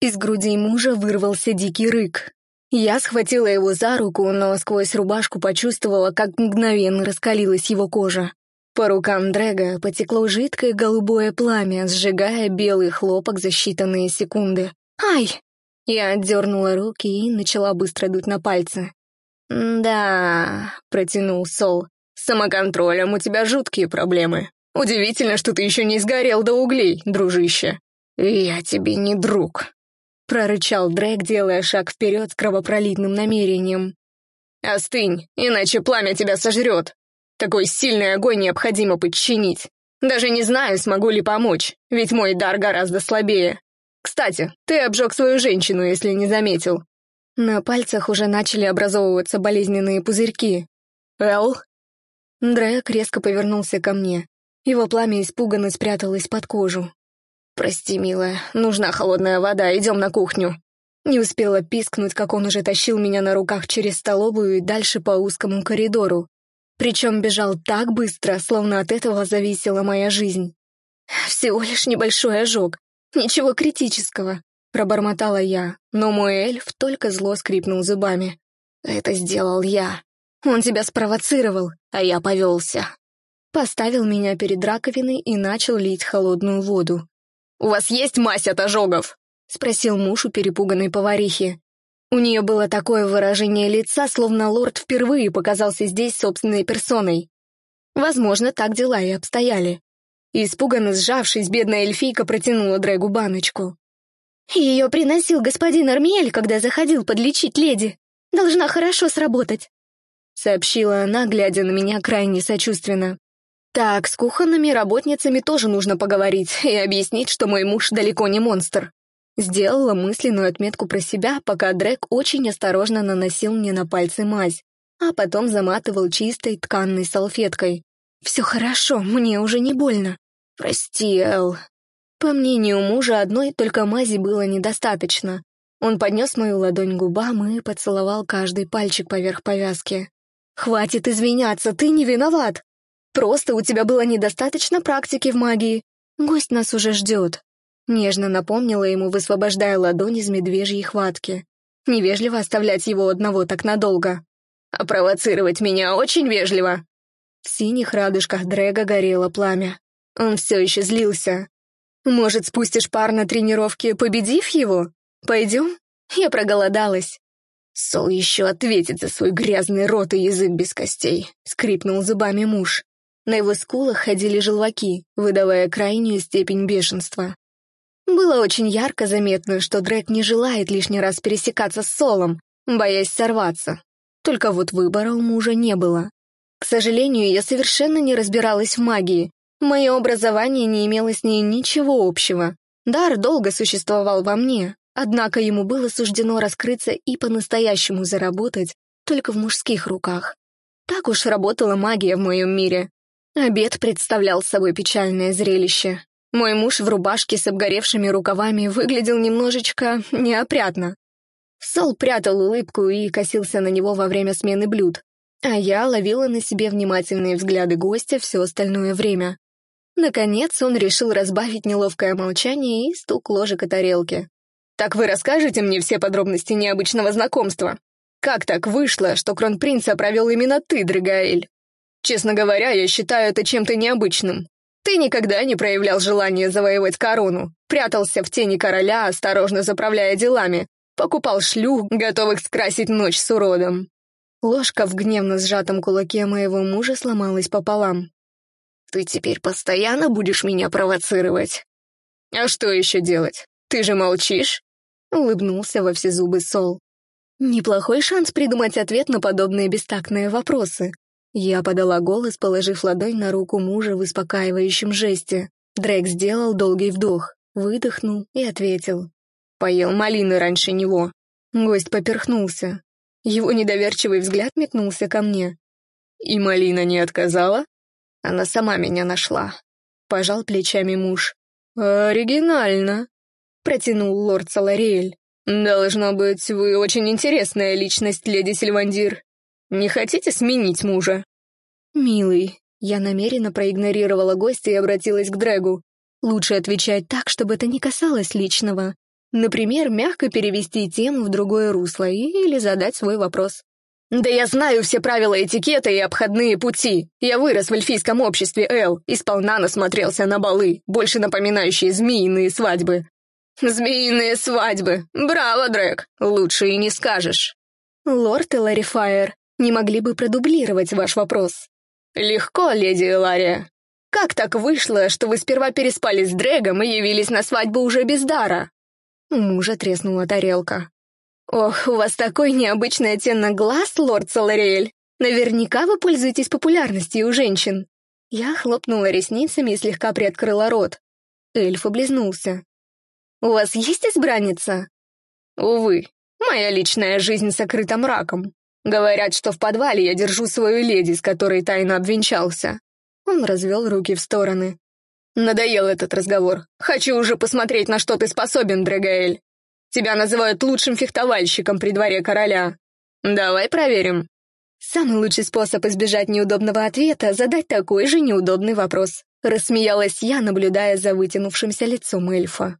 Из груди мужа вырвался дикий рык. Я схватила его за руку, но сквозь рубашку почувствовала, как мгновенно раскалилась его кожа. По рукам Дрэга потекло жидкое голубое пламя, сжигая белый хлопок за считанные секунды. «Ай!» Я отдернула руки и начала быстро дуть на пальцы. «Да», — протянул Сол, — «с самоконтролем у тебя жуткие проблемы. Удивительно, что ты еще не сгорел до углей, дружище». «Я тебе не друг», — прорычал Дрэк, делая шаг вперед кровопролитным намерением. «Остынь, иначе пламя тебя сожрет. Такой сильный огонь необходимо подчинить. Даже не знаю, смогу ли помочь, ведь мой дар гораздо слабее. Кстати, ты обжег свою женщину, если не заметил. На пальцах уже начали образовываться болезненные пузырьки. «Эл?» Дрэк резко повернулся ко мне. Его пламя испуганно спряталось под кожу. «Прости, милая, нужна холодная вода, идем на кухню». Не успела пискнуть, как он уже тащил меня на руках через столовую и дальше по узкому коридору. Причем бежал так быстро, словно от этого зависела моя жизнь. Всего лишь небольшой ожог, ничего критического, пробормотала я, но мой эльф только зло скрипнул зубами. Это сделал я. Он тебя спровоцировал, а я повелся. Поставил меня перед раковиной и начал лить холодную воду. «У вас есть мазь от ожогов?» — спросил муж у перепуганной поварихи. У нее было такое выражение лица, словно лорд впервые показался здесь собственной персоной. Возможно, так дела и обстояли. Испуганно сжавшись, бедная эльфийка протянула Дрэгу баночку. «Ее приносил господин Армиэль, когда заходил подлечить леди. Должна хорошо сработать», — сообщила она, глядя на меня крайне сочувственно. «Так, с кухонными работницами тоже нужно поговорить и объяснить, что мой муж далеко не монстр. Сделала мысленную отметку про себя, пока Дрэк очень осторожно наносил мне на пальцы мазь, а потом заматывал чистой тканной салфеткой. «Все хорошо, мне уже не больно. Прости, Эл». По мнению мужа, одной только мази было недостаточно. Он поднес мою ладонь к губам и поцеловал каждый пальчик поверх повязки. «Хватит извиняться, ты не виноват. Просто у тебя было недостаточно практики в магии. Гость нас уже ждет». Нежно напомнила ему, высвобождая ладонь из медвежьей хватки. Невежливо оставлять его одного так надолго. А провоцировать меня очень вежливо. В синих радужках Дрэга горело пламя. Он все еще злился. «Может, спустишь пар на тренировке, победив его? Пойдем? Я проголодалась». «Сол еще ответит за свой грязный рот и язык без костей», — скрипнул зубами муж. На его скулах ходили желваки, выдавая крайнюю степень бешенства. Было очень ярко заметно, что Дрэк не желает лишний раз пересекаться с Солом, боясь сорваться. Только вот выбора у мужа не было. К сожалению, я совершенно не разбиралась в магии. Мое образование не имело с ней ничего общего. Дар долго существовал во мне, однако ему было суждено раскрыться и по-настоящему заработать только в мужских руках. Так уж работала магия в моем мире. Обед представлял собой печальное зрелище. Мой муж в рубашке с обгоревшими рукавами выглядел немножечко неопрятно. Сол прятал улыбку и косился на него во время смены блюд, а я ловила на себе внимательные взгляды гостя все остальное время. Наконец он решил разбавить неловкое молчание и стук ложек о тарелке. «Так вы расскажете мне все подробности необычного знакомства? Как так вышло, что кронпринца провел именно ты, Драгаэль? Честно говоря, я считаю это чем-то необычным. Ты никогда не проявлял желания завоевать корону, прятался в тени короля, осторожно заправляя делами, покупал шлюх, готовых скрасить ночь с уродом. Ложка в гневно сжатом кулаке моего мужа сломалась пополам. «Ты теперь постоянно будешь меня провоцировать?» «А что еще делать? Ты же молчишь?» Улыбнулся во все зубы Сол. Неплохой шанс придумать ответ на подобные бестактные вопросы. Я подала голос, положив ладонь на руку мужа в успокаивающем жесте. Дрейк сделал долгий вдох, выдохнул и ответил. «Поел малины раньше него». Гость поперхнулся. Его недоверчивый взгляд метнулся ко мне. «И малина не отказала?» «Она сама меня нашла», — пожал плечами муж. «Оригинально», — протянул лорд Салариэль. «Должно быть, вы очень интересная личность, леди Сильвандир. Не хотите сменить мужа?» «Милый», я намеренно проигнорировала гостя и обратилась к Дрэгу. «Лучше отвечать так, чтобы это не касалось личного. Например, мягко перевести тему в другое русло или задать свой вопрос. «Да я знаю все правила этикета и обходные пути. Я вырос в эльфийском обществе, Эл, и сполна насмотрелся на балы, больше напоминающие змеиные свадьбы». «Змеиные свадьбы! Браво, Дрэк! Лучше и не скажешь!» «Лорд Эларифайер, не могли бы продублировать ваш вопрос?» «Легко, леди Элария. Как так вышло, что вы сперва переспали с Дрэгом и явились на свадьбу уже без дара?» У мужа треснула тарелка. «Ох, у вас такой необычный оттенок глаз, лорд Солариэль. Наверняка вы пользуетесь популярностью у женщин». Я хлопнула ресницами и слегка приоткрыла рот. Эльф облизнулся. «У вас есть избранница?» «Увы, моя личная жизнь сокрыта мраком. Говорят, что в подвале я держу свою леди, с которой тайно обвенчался». Он развел руки в стороны. «Надоел этот разговор. Хочу уже посмотреть, на что ты способен, Драгаэль. Тебя называют лучшим фехтовальщиком при дворе короля. Давай проверим». Самый лучший способ избежать неудобного ответа — задать такой же неудобный вопрос. Рассмеялась я, наблюдая за вытянувшимся лицом эльфа.